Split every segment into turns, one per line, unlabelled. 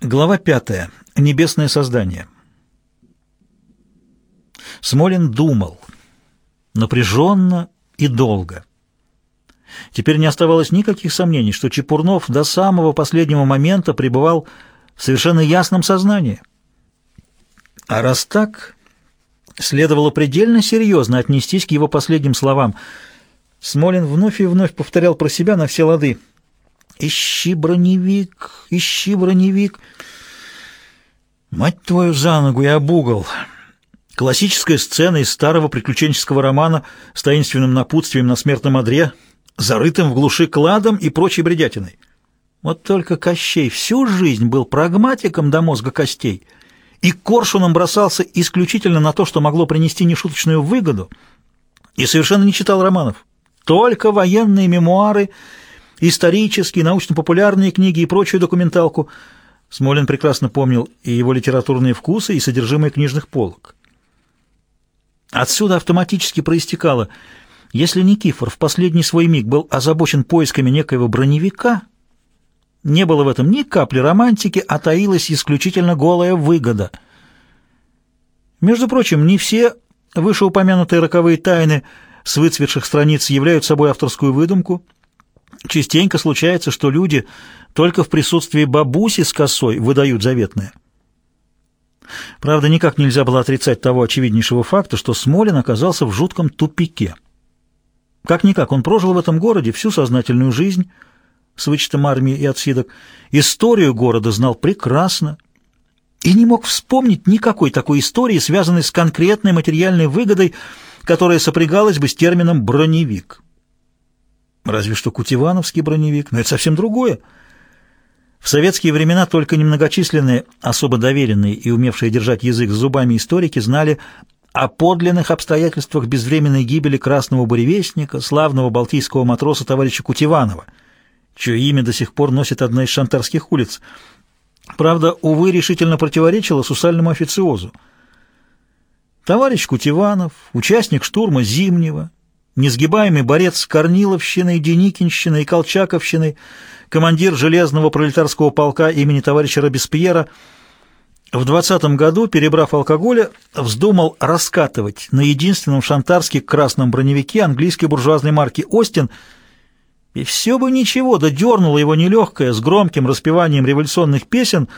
Глава пятая. Небесное создание. Смолин думал. Напряженно и долго. Теперь не оставалось никаких сомнений, что Чепурнов до самого последнего момента пребывал в совершенно ясном сознании. А раз так, следовало предельно серьезно отнестись к его последним словам. Смолин вновь и вновь повторял про себя на все лады — Ищи броневик, ищи броневик. Мать твою за ногу и об угол. Классическая сцена из старого приключенческого романа с таинственным напутствием на смертном одре, зарытым в глуши кладом и прочей бредятиной. Вот только Кощей всю жизнь был прагматиком до мозга костей и коршуном бросался исключительно на то, что могло принести нешуточную выгоду, и совершенно не читал романов. Только военные мемуары — исторические, научно-популярные книги и прочую документалку. Смолин прекрасно помнил и его литературные вкусы, и содержимое книжных полок. Отсюда автоматически проистекало, если Никифор в последний свой миг был озабочен поисками некоего броневика, не было в этом ни капли романтики, а таилась исключительно голая выгода. Между прочим, не все вышеупомянутые роковые тайны с выцветших страниц являются собой авторскую выдумку – Частенько случается, что люди только в присутствии бабуси с косой выдают заветное. Правда, никак нельзя было отрицать того очевиднейшего факта, что Смолин оказался в жутком тупике. Как-никак, он прожил в этом городе всю сознательную жизнь, с вычетом армии и отсидок, историю города знал прекрасно и не мог вспомнить никакой такой истории, связанной с конкретной материальной выгодой, которая сопрягалась бы с термином «броневик». Разве что кутивановский броневик, но это совсем другое. В советские времена только немногочисленные, особо доверенные и умевшие держать язык с зубами историки знали о подлинных обстоятельствах безвременной гибели красного буревестника, славного балтийского матроса товарища Кутиванова, чье имя до сих пор носит одна из шантарских улиц. Правда, увы, решительно противоречило сусальному официозу. Товарищ Кутиванов, участник штурма Зимнего, несгибаемый борец Корниловщины, Деникинщины и Колчаковщины, командир железного пролетарского полка имени товарища Робеспьера, в 20 году, перебрав алкоголя, вздумал раскатывать на единственном шантарске красном броневике английской буржуазной марки «Остин», и все бы ничего, да дернуло его нелегкое, с громким распеванием революционных песен,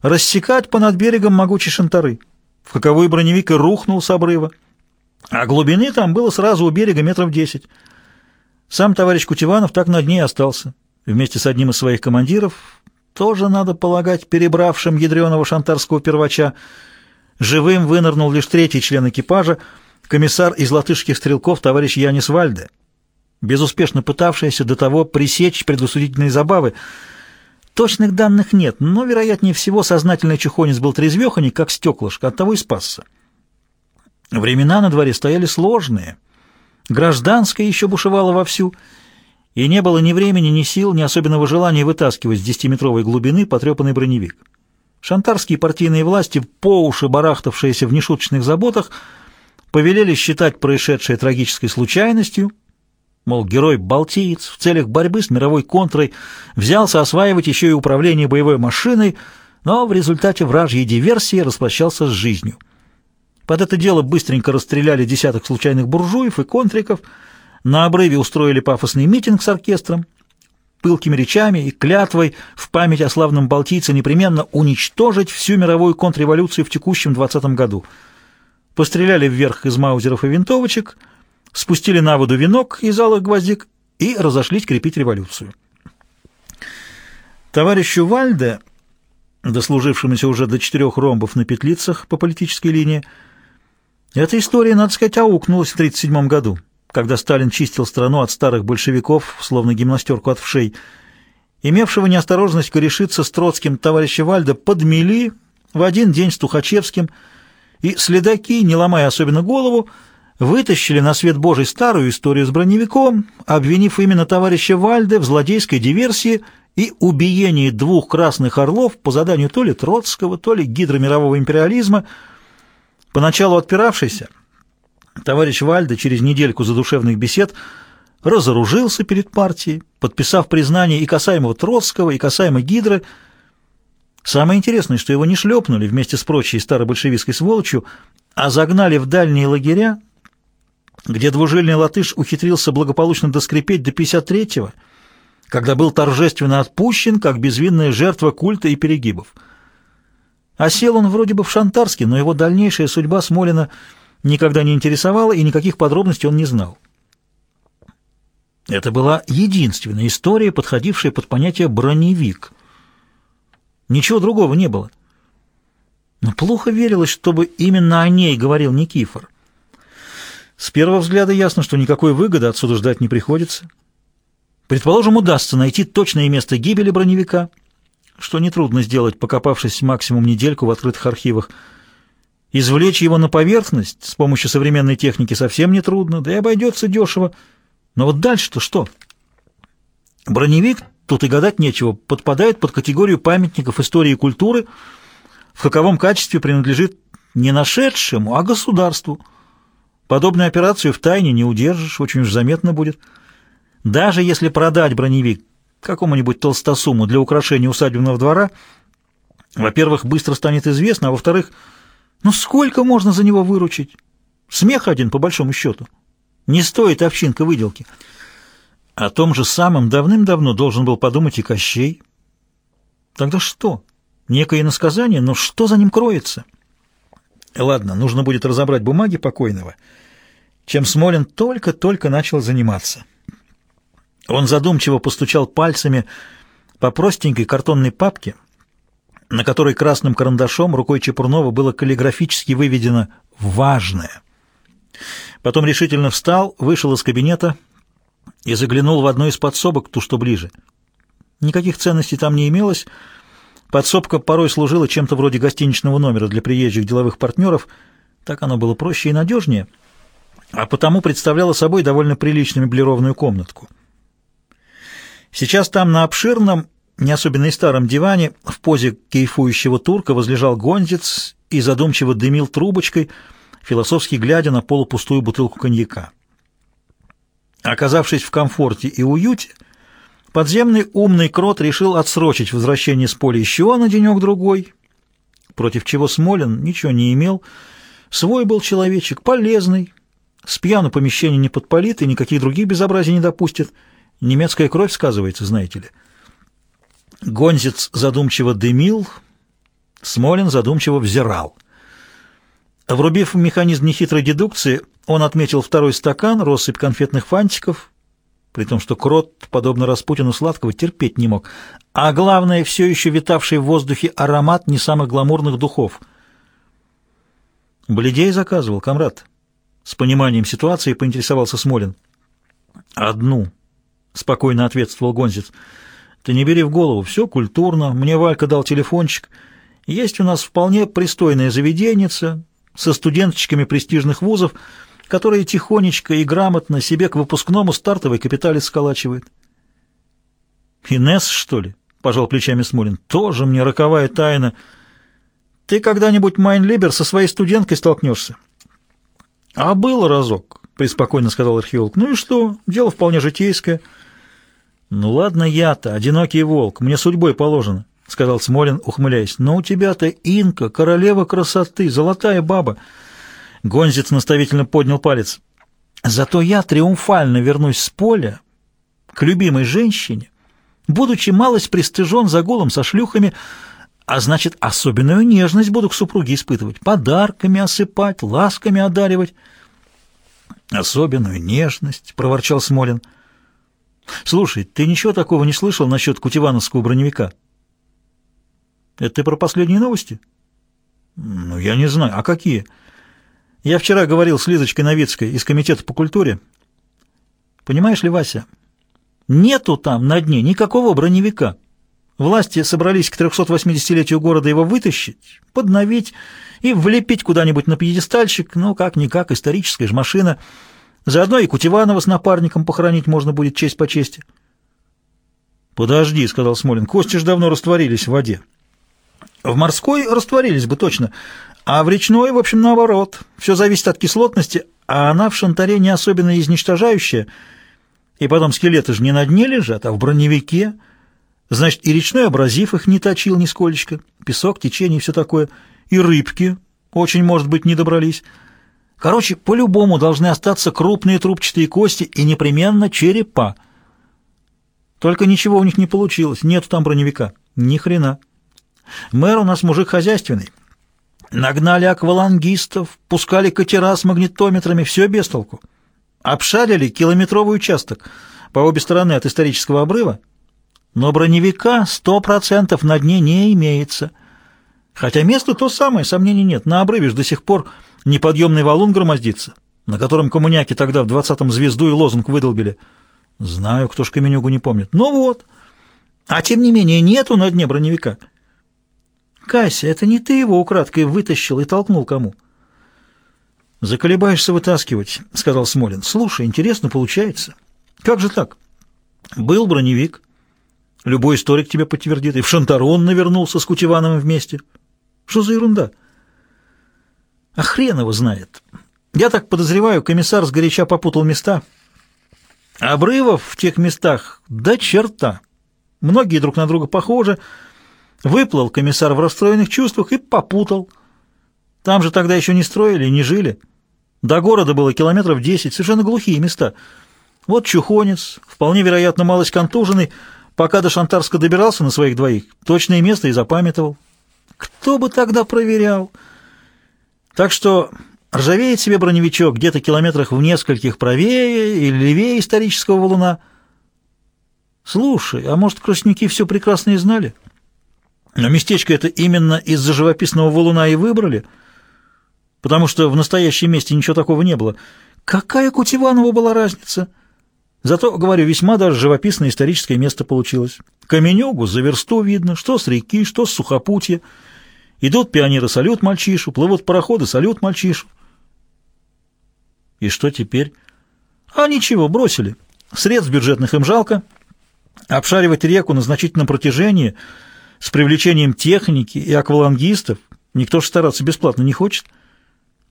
рассекать понад берегом могучей шантары, в каковой броневик и рухнул с обрыва. А глубины там было сразу у берега метров десять. Сам товарищ Кутеванов так на дне и остался. Вместе с одним из своих командиров, тоже, надо полагать, перебравшим ядреного шантарского первача, живым вынырнул лишь третий член экипажа, комиссар из латышских стрелков товарищ Янис Вальде, безуспешно пытавшийся до того пресечь предусудительные забавы. Точных данных нет, но, вероятнее всего, сознательный чухонец был трезвеханик, как стеклышко, оттого и спасся. Времена на дворе стояли сложные. Гражданская еще бушевала вовсю, и не было ни времени, ни сил, ни особенного желания вытаскивать с десятиметровой глубины потрепанный броневик. Шантарские партийные власти, по уши барахтавшиеся в нешуточных заботах, повелели считать происшедшее трагической случайностью, мол, герой-балтиец в целях борьбы с мировой контрой взялся осваивать еще и управление боевой машиной, но в результате вражьей диверсии распрощался с жизнью. Под это дело быстренько расстреляли десяток случайных буржуев и контриков, на обрыве устроили пафосный митинг с оркестром, пылкими речами и клятвой в память о славном балтийце непременно уничтожить всю мировую контрреволюцию в текущем 20 году. Постреляли вверх из маузеров и винтовочек, спустили на воду венок из алых гвоздик и разошлись крепить революцию. Товарищу Вальде, дослужившемуся уже до четырех ромбов на петлицах по политической линии, эта история, надо сказать, аукнулась в 1937 году, когда Сталин чистил страну от старых большевиков, словно гимнастерку от вшей. Имевшего неосторожность корешиться с Троцким товарища Вальда подмели в один день с Тухачевским, и следаки, не ломая особенно голову, вытащили на свет Божий старую историю с броневиком, обвинив именно товарища Вальда в злодейской диверсии и убиении двух красных орлов по заданию то ли Троцкого, то ли гидромирового империализма – Поначалу отпиравшийся, товарищ Вальда через недельку задушевных бесед разоружился перед партией, подписав признание и касаемого Троцкого, и касаемо Гидры. Самое интересное, что его не шлепнули вместе с прочей старобольшевистской сволочью, а загнали в дальние лагеря, где двужильный латыш ухитрился благополучно доскрепеть до 53-го, когда был торжественно отпущен, как безвинная жертва культа и перегибов. А сел он вроде бы в Шантарске, но его дальнейшая судьба Смолина никогда не интересовала, и никаких подробностей он не знал. Это была единственная история, подходившая под понятие «броневик». Ничего другого не было. Но плохо верилось, чтобы именно о ней говорил Никифор. С первого взгляда ясно, что никакой выгоды отсюда ждать не приходится. Предположим, удастся найти точное место гибели броневика, что нетрудно сделать, покопавшись максимум недельку в открытых архивах. Извлечь его на поверхность с помощью современной техники совсем нетрудно, да и обойдется дешево. Но вот дальше-то что? Броневик, тут и гадать нечего, подпадает под категорию памятников истории и культуры, в каковом качестве принадлежит не нашедшему, а государству. Подобную операцию в тайне не удержишь, очень уж заметно будет. Даже если продать броневик какому-нибудь толстосуму для украшения усадебного двора, во-первых, быстро станет известно, а во-вторых, ну сколько можно за него выручить? Смех один, по большому счету. Не стоит овчинка выделки. О том же самом давным-давно должен был подумать и Кощей. Тогда что? Некое иносказание, но что за ним кроется? Ладно, нужно будет разобрать бумаги покойного, чем Смолин только-только начал заниматься. Он задумчиво постучал пальцами по простенькой картонной папке, на которой красным карандашом рукой Чепурнова было каллиграфически выведено «Важное». Потом решительно встал, вышел из кабинета и заглянул в одну из подсобок, ту, что ближе. Никаких ценностей там не имелось. Подсобка порой служила чем-то вроде гостиничного номера для приезжих деловых партнеров. Так оно было проще и надежнее, а потому представляло собой довольно приличную меблированную комнатку. Сейчас там на обширном, не особенно и старом диване, в позе кейфующего турка возлежал гонзец и задумчиво дымил трубочкой — философски глядя на полупустую бутылку коньяка. Оказавшись в комфорте и уюте, подземный умный крот решил отсрочить возвращение с поля еще на денек-другой, против чего Смолин ничего не имел. Свой был человечек, полезный, с пьяну помещение не подпалит и никаких других безобразий не допустит. Немецкая кровь сказывается, знаете ли. Гонзец задумчиво дымил, Смолин задумчиво взирал. Врубив механизм нехитрой дедукции, он отметил второй стакан, россыпь конфетных фантиков, при том, что крот, подобно Распутину сладкого, терпеть не мог, а главное, все еще витавший в воздухе аромат не самых гламурных духов. «Бледей заказывал, комрад?» С пониманием ситуации поинтересовался Смолин. «Одну», — спокойно ответствовал Гонзец. «Ты не бери в голову, все культурно, мне Валька дал телефончик. Есть у нас вполне пристойная заведенница, со студенточками престижных вузов, которые тихонечко и грамотно себе к выпускному стартовый капиталец сколачивают. «Инесс, что ли?» — пожал плечами Смолин. «Тоже мне роковая тайна. Ты когда-нибудь, Майнлибер, со своей студенткой столкнешься?» «А был разок», — преспокойно сказал археолог. «Ну и что? Дело вполне житейское». «Ну ладно я-то, одинокий волк, мне судьбой положено. — сказал Смолин, ухмыляясь. «Но у тебя-то Инка, королева красоты, золотая баба!» Гонзец наставительно поднял палец. «Зато я триумфально вернусь с поля к любимой женщине, будучи малость пристыжен загулом со шлюхами, а значит, особенную нежность буду к супруге испытывать, подарками осыпать, ласками одаривать». «Особенную нежность», — проворчал Смолин. «Слушай, ты ничего такого не слышал насчет кутивановского броневика?» Это ты про последние новости? Ну, я не знаю. А какие? Я вчера говорил с Лизочкой Новицкой из Комитета по культуре. Понимаешь ли, Вася, нету там на дне никакого броневика. Власти собрались к 380-летию города его вытащить, подновить и влепить куда-нибудь на пьедестальщик, ну, как-никак, историческая же машина. Заодно и Кутеванова с напарником похоронить можно будет честь по чести. «Подожди», — сказал Смолин, — «кости ж давно растворились в воде». В морской растворились бы точно, а в речной, в общем, наоборот. Все зависит от кислотности, а она в шантаре не особенно изничтожающая. И потом скелеты же не на дне лежат, а в броневике. Значит, и речной абразив их не точил нисколечко, песок, течение и все такое, и рыбки, очень, может быть, не добрались. Короче, по-любому должны остаться крупные трубчатые кости и непременно черепа. Только ничего у них не получилось, нету там броневика, ни хрена. Мэр у нас мужик хозяйственный. Нагнали аквалангистов, пускали катера с магнитометрами, все без толку. Обшарили километровый участок по обе стороны от исторического обрыва, но броневика сто процентов на дне не имеется. Хотя место то самое, сомнений нет. На обрыве ж до сих пор неподъемный валун громоздится, на котором коммуняки тогда в двадцатом звезду и лозунг выдолбили. Знаю, кто ж Каменюгу не помнит. Ну вот. А тем не менее нету на дне броневика. Кася, это не ты его украдкой вытащил и толкнул кому? «Заколебаешься вытаскивать», — сказал Смолин. «Слушай, интересно получается. Как же так? Был броневик, Любой историк тебе подтвердит. И в Шантарон навернулся с Кутевановым вместе. Что за ерунда? А хрен его знает. Я так подозреваю, комиссар сгоряча попутал места. Обрывов в тех местах до черта. Многие друг на друга похожи. Выплыл комиссар в расстроенных чувствах и попутал. Там же тогда еще не строили, не жили. До города было километров десять, совершенно глухие места. Вот Чухонец, вполне вероятно, малость контуженный, Пока до Шантарска добирался на своих двоих, точное место и запамятовал. Кто бы тогда проверял? Так что ржавеет себе броневичок где-то километрах в нескольких правее или левее исторического валуна. Слушай, а может, краснюки все прекрасно и знали? Но местечко это именно из-за живописного валуна и выбрали, потому что в настоящем месте ничего такого не было. Какая Кутеванова была разница?» Зато, говорю, весьма даже живописное историческое место получилось. Каменюгу за версту видно, что с реки, что с сухопутья. Идут пионеры салют мальчишу, плывут пароходы салют мальчишу. И что теперь? А ничего, бросили. Средств бюджетных им жалко. Обшаривать реку на значительном протяжении с привлечением техники и аквалангистов никто же стараться бесплатно не хочет.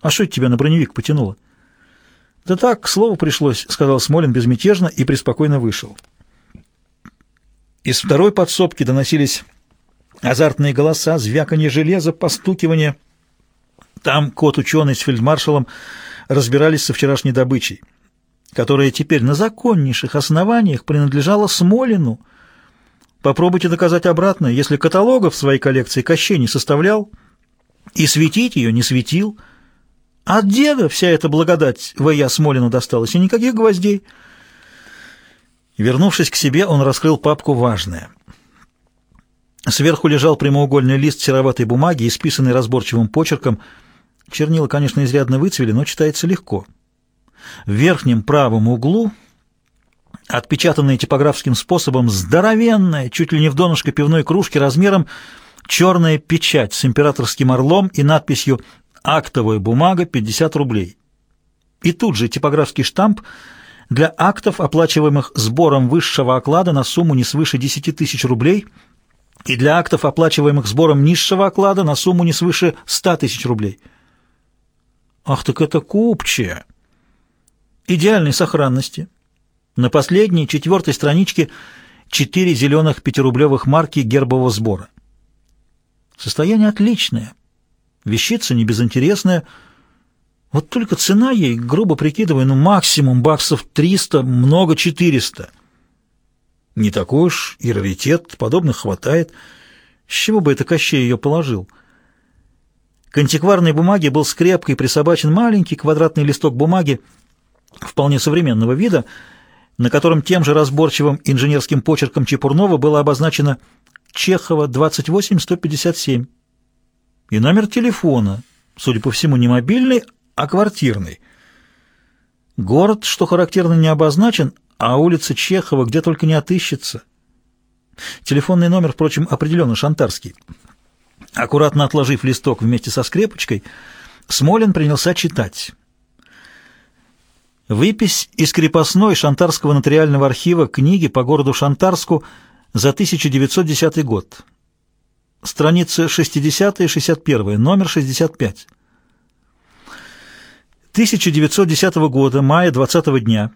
А что тебя на броневик потянуло? «Да так, к слову пришлось», — сказал Смолин безмятежно и преспокойно вышел. Из второй подсобки доносились азартные голоса, звяканье железа, постукивание. Там кот-ученый с фельдмаршалом разбирались со вчерашней добычей, которая теперь на законнейших основаниях принадлежала Смолину. Попробуйте доказать обратное, если каталогов в своей коллекции Кощей не составлял и светить ее не светил — от деда вся эта благодать В.Я. Смолину досталась, и никаких гвоздей. Вернувшись к себе, он раскрыл папку «Важное». Сверху лежал прямоугольный лист сероватой бумаги, исписанный разборчивым почерком. Чернила, конечно, изрядно выцвели, но читается легко. В верхнем правом углу, отпечатанная типографским способом, здоровенная, чуть ли не в донышко пивной кружки размером, черная печать с императорским орлом и надписью Актовая бумага 50 рублей. И тут же типографский штамп для актов, оплачиваемых сбором высшего оклада на сумму не свыше 10 тысяч рублей, и для актов, оплачиваемых сбором низшего оклада на сумму не свыше 100 тысяч рублей. Ах, так это купчая! Идеальной сохранности. На последней, четвертой страничке четыре зеленых пятирублевых марки гербового сбора. Состояние отличное. Вещица не безинтересная. Вот только цена ей, грубо прикидывая, ну максимум баксов 300, много 400. Не такой уж и раритет, подобных хватает. С чего бы это Кощей ее положил? К антикварной бумаге был скрепкой присобачен маленький квадратный листок бумаги вполне современного вида, на котором тем же разборчивым инженерским почерком Чепурнова было обозначено Чехова 28157 и номер телефона, судя по всему, не мобильный, а квартирный. Город, что характерно, не обозначен, а улица Чехова где только не отыщется. Телефонный номер, впрочем, определенно шантарский. Аккуратно отложив листок вместе со скрепочкой, Смолин принялся читать. Выпись из крепостной Шантарского нотариального архива книги по городу Шантарску за 1910 год. Страница 60 и 61, номер 65. 1910 года, мая 20 дня.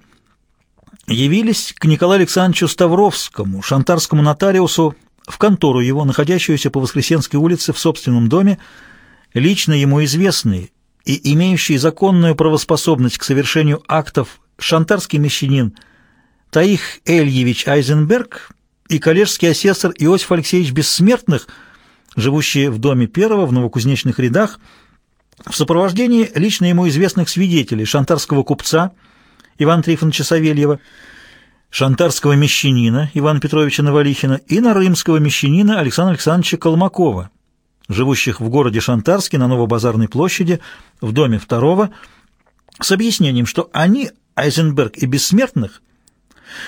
Явились к Николаю Александровичу Ставровскому, шантарскому нотариусу, в контору его, находящуюся по Воскресенской улице в собственном доме, лично ему известный и имеющий законную правоспособность к совершению актов шантарский мещанин Таих Эльевич Айзенберг и коллежский асессор Иосиф Алексеевич Бессмертных, живущие в доме первого в новокузнечных рядах, в сопровождении лично ему известных свидетелей шантарского купца Ивана Трифоновича Савельева, шантарского мещанина Ивана Петровича Новолихина и нарымского мещанина Александра Александровича Колмакова, живущих в городе Шантарске на Новобазарной площади в доме второго, с объяснением, что они, Айзенберг и Бессмертных,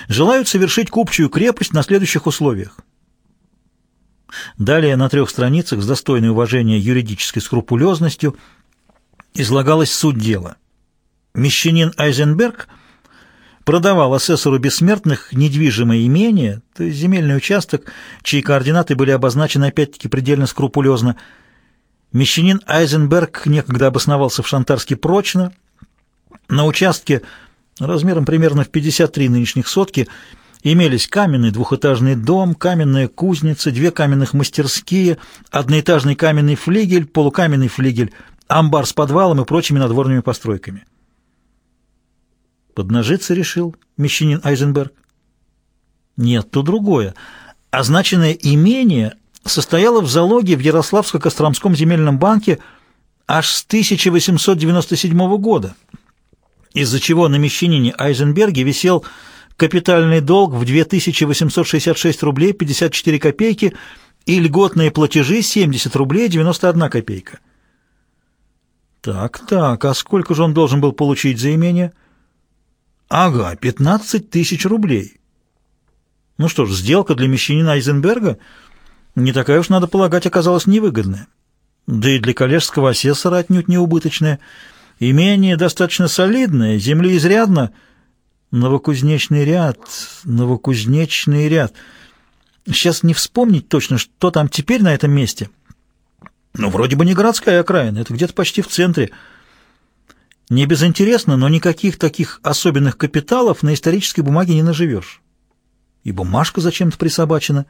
желают совершить купчую крепость на следующих условиях. Далее на трех страницах с достойной уважения юридической скрупулезностью излагалась суть дела. Мещанин Айзенберг продавал асессору бессмертных недвижимое имение, то есть земельный участок, чьи координаты были обозначены опять-таки предельно скрупулезно. Мещанин Айзенберг некогда обосновался в Шантарске прочно. На участке размером примерно в 53 нынешних сотки имелись каменный двухэтажный дом, каменная кузница, две каменных мастерские, одноэтажный каменный флигель, полукаменный флигель, амбар с подвалом и прочими надворными постройками. Поднажиться решил мещанин Айзенберг. Нет, то другое. Означенное имение состояло в залоге в Ярославско-Костромском земельном банке аж с 1897 года, из-за чего на мещанине Айзенберге висел капитальный долг в 2866 рублей 54 копейки и льготные платежи 70 рублей 91 копейка. Так, так, а сколько же он должен был получить за имение? Ага, 15 тысяч рублей. Ну что ж, сделка для мещанина Айзенберга не такая уж, надо полагать, оказалась невыгодная. Да и для коллежского асессора отнюдь не. Имение достаточно солидное, земли изрядно. Новокузнечный ряд, новокузнечный ряд. Сейчас не вспомнить точно, что там теперь на этом месте. Ну, вроде бы не городская окраина, это где-то почти в центре. Не безинтересно, но никаких таких особенных капиталов на исторической бумаге не наживешь. И бумажка зачем-то присобачена.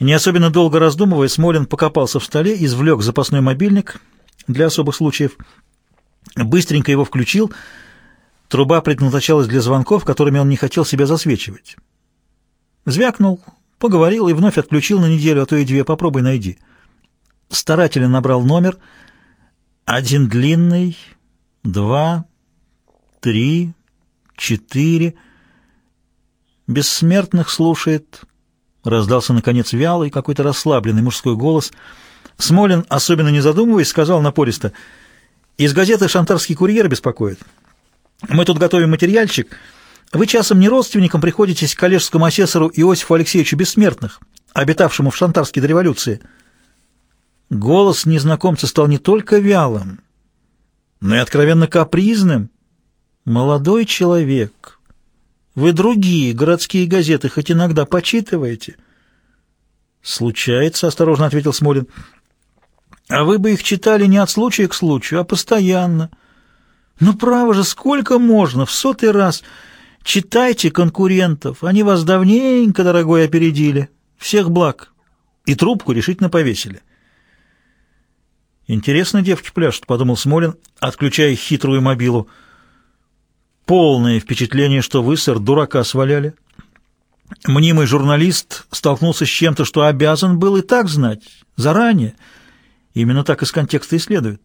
Не особенно долго раздумывая, Смолин покопался в столе, извлек запасной мобильник для особых случаев, быстренько его включил. Труба предназначалась для звонков, которыми он не хотел себя засвечивать. Звякнул, поговорил и вновь отключил на неделю, а то и две, попробуй найди. Старательно набрал номер. Один длинный, два, три, четыре. Бессмертных слушает. Раздался, наконец, вялый, какой-то расслабленный мужской голос. Смолин, особенно не задумываясь, сказал напористо, «Из газеты «Шантарский курьер» беспокоит. Мы тут готовим материальчик. Вы часом не родственником приходитесь к коллежскому асессору Иосифу Алексеевичу Бессмертных, обитавшему в Шантарске до революции». Голос незнакомца стал не только вялым, но и откровенно капризным. «Молодой человек, вы другие городские газеты хоть иногда почитываете?» «Случается», — осторожно ответил Смолин. «А вы бы их читали не от случая к случаю, а постоянно. Ну, право же, сколько можно, в сотый раз. Читайте конкурентов, они вас давненько, дорогой, опередили. Всех благ». И трубку решительно повесили. «Интересно девки пляшут», — подумал Смолин, отключая хитрую мобилу. «Полное впечатление, что вы, сэр, дурака сваляли. Мнимый журналист столкнулся с чем-то, что обязан был и так знать, заранее. Именно так из контекста и следует».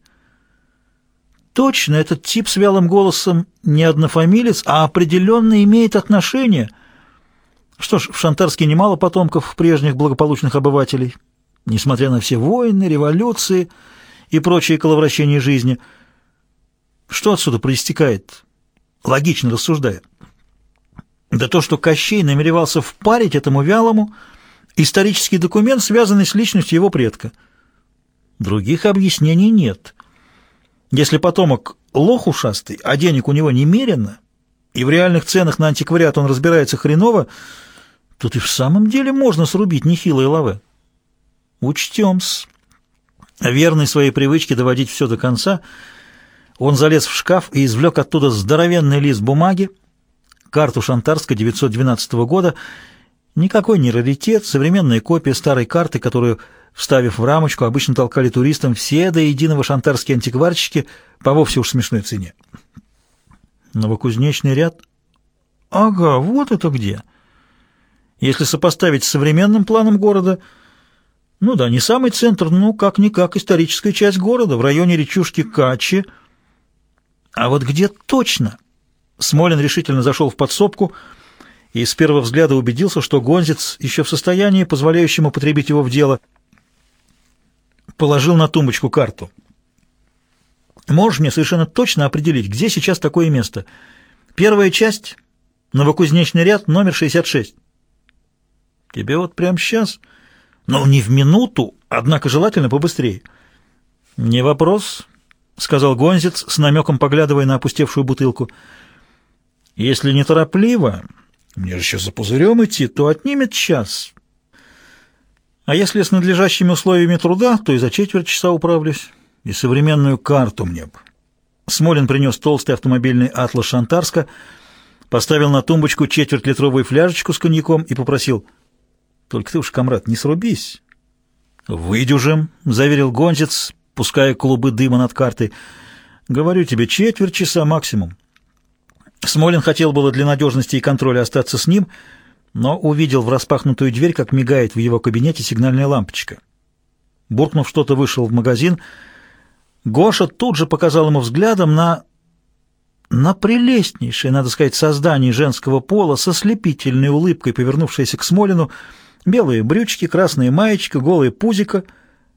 Точно, этот тип с вялым голосом не однофамилец, а определенно имеет отношение. Что ж, в Шантарске немало потомков прежних благополучных обывателей. Несмотря на все войны, революции и прочие коловращения жизни. Что отсюда проистекает, логично рассуждая? Да то, что Кощей намеревался впарить этому вялому исторический документ, связанный с личностью его предка. Других объяснений нет. Если потомок лох ушастый, а денег у него немерено, и в реальных ценах на антиквариат он разбирается хреново, тут и в самом деле можно срубить нехилые лавы. Учтем-с. Верный своей привычке доводить все до конца, он залез в шкаф и извлек оттуда здоровенный лист бумаги, карту Шантарска 912 года. Никакой не раритет, современная копия старой карты, которую, вставив в рамочку, обычно толкали туристам все до единого шантарские антикварщики по вовсе уж смешной цене. Новокузнечный ряд? Ага, вот это где. Если сопоставить с современным планом города, ну да, не самый центр, но как-никак историческая часть города, в районе речушки Качи. А вот где точно? Смолин решительно зашел в подсобку и с первого взгляда убедился, что Гонзец еще в состоянии, позволяющем употребить его в дело, положил на тумбочку карту. Можешь мне совершенно точно определить, где сейчас такое место? Первая часть, новокузнечный ряд, номер 66. Тебе вот прямо сейчас? Ну, не в минуту, однако желательно побыстрее. Не вопрос, — сказал Гонзец, с намеком поглядывая на опустевшую бутылку. Если неторопливо, мне же еще за пузырем идти, то отнимет час. А если с надлежащими условиями труда, то и за четверть часа управлюсь. И современную карту мне бы. Смолин принес толстый автомобильный атлас Шантарска, поставил на тумбочку четвертьлитровую фляжечку с коньяком и попросил, «Только ты уж, комрад, не срубись». «Выдюжим», — заверил гонзец, пуская клубы дыма над картой. «Говорю тебе, четверть часа максимум». Смолин хотел было для надежности и контроля остаться с ним, но увидел в распахнутую дверь, как мигает в его кабинете сигнальная лампочка. Буркнув что-то, вышел в магазин. Гоша тут же показал ему взглядом на... на прелестнейшее, надо сказать, создание женского пола со слепительной улыбкой, повернувшееся к Смолину, белые брючки, красная маечка, голые пузико,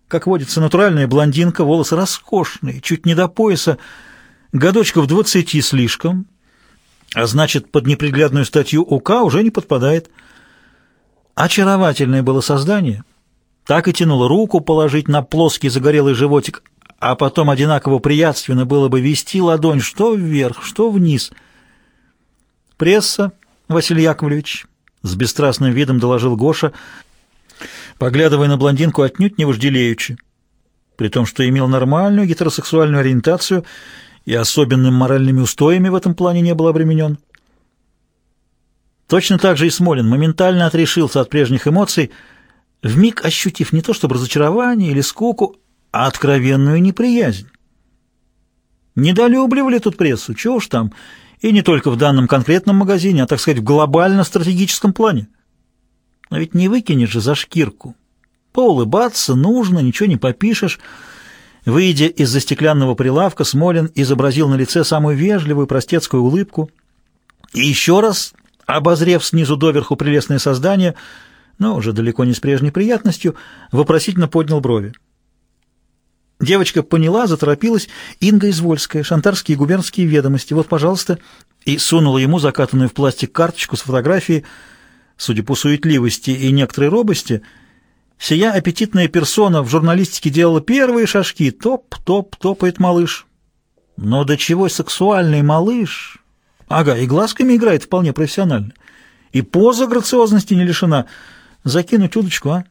как водится, натуральная блондинка, волосы роскошные, чуть не до пояса, годочков двадцати слишком, а значит, под неприглядную статью УК уже не подпадает. Очаровательное было создание. Так и тянуло руку положить на плоский загорелый животик, а потом одинаково приятственно было бы вести ладонь что вверх, что вниз. «Пресса, Василий Яковлевич», — с бесстрастным видом доложил Гоша, поглядывая на блондинку отнюдь не вожделеючи, при том, что имел нормальную гетеросексуальную ориентацию — и особенным моральными устоями в этом плане не был обременен. Точно так же и Смолин моментально отрешился от прежних эмоций, вмиг ощутив не то чтобы разочарование или скуку, а откровенную неприязнь. Недолюбливали тут прессу, чего уж там, и не только в данном конкретном магазине, а, так сказать, в глобально-стратегическом плане. Но ведь не выкинешь же за шкирку. Поулыбаться нужно, ничего не попишешь, Выйдя из-за стеклянного прилавка, Смолин изобразил на лице самую вежливую простецкую улыбку и еще раз, обозрев снизу доверху прелестное создание, но уже далеко не с прежней приятностью, вопросительно поднял брови. Девочка поняла, заторопилась. Инга Извольская, шантарские губернские ведомости. Вот, пожалуйста. И сунула ему закатанную в пластик карточку с фотографией. Судя по суетливости и некоторой робости, Сия аппетитная персона в журналистике делала первые шажки. Топ-топ, топает малыш. Но до чего сексуальный малыш? Ага, и глазками играет вполне профессионально. И поза грациозности не лишена. Закинуть удочку, а?